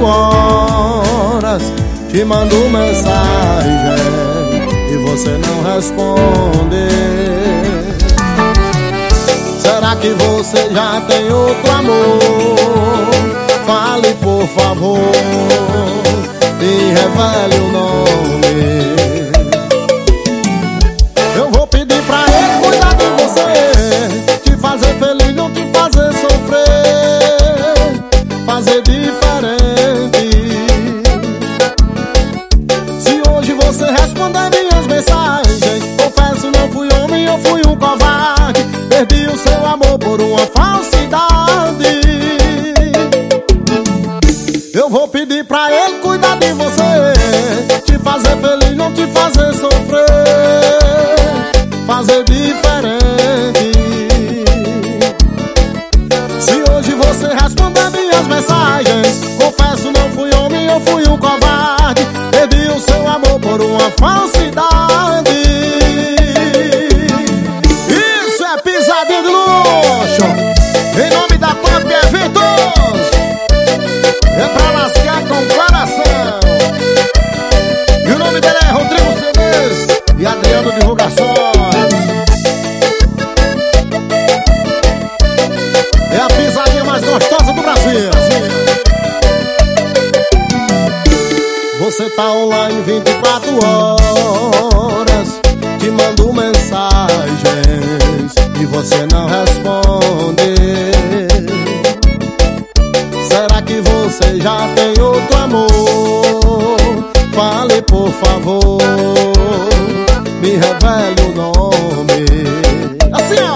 24 horas Te mando mensagem e você não responde. Será que você já tem outro amor? Fale por favor e revele o nome. Eu vou pedir pra ele cuidar de você Te fazer feliz, não te fazer sofrer. Fazer diferente E Adriano Divulgações. É a pisadinha mais gostosa do Brasil. Você tá online 24 horas Te mando mensagens E você não responde. Será que você já tem outro amor? Fale por favor Me revele o nome. Assim ó.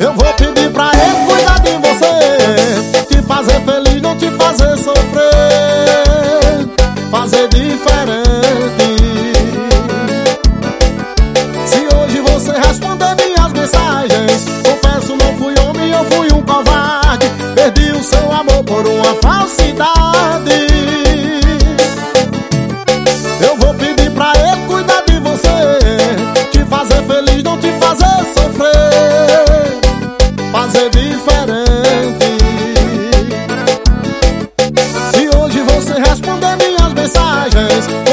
Eu vou pedir pra ele cuidar de você Te fazer feliz, não te fazer sofrer Fazer diferente. Se hoje você responder minhas mensagens Confesso, não fui homem, eu fui um covarde responder minhas mensagens.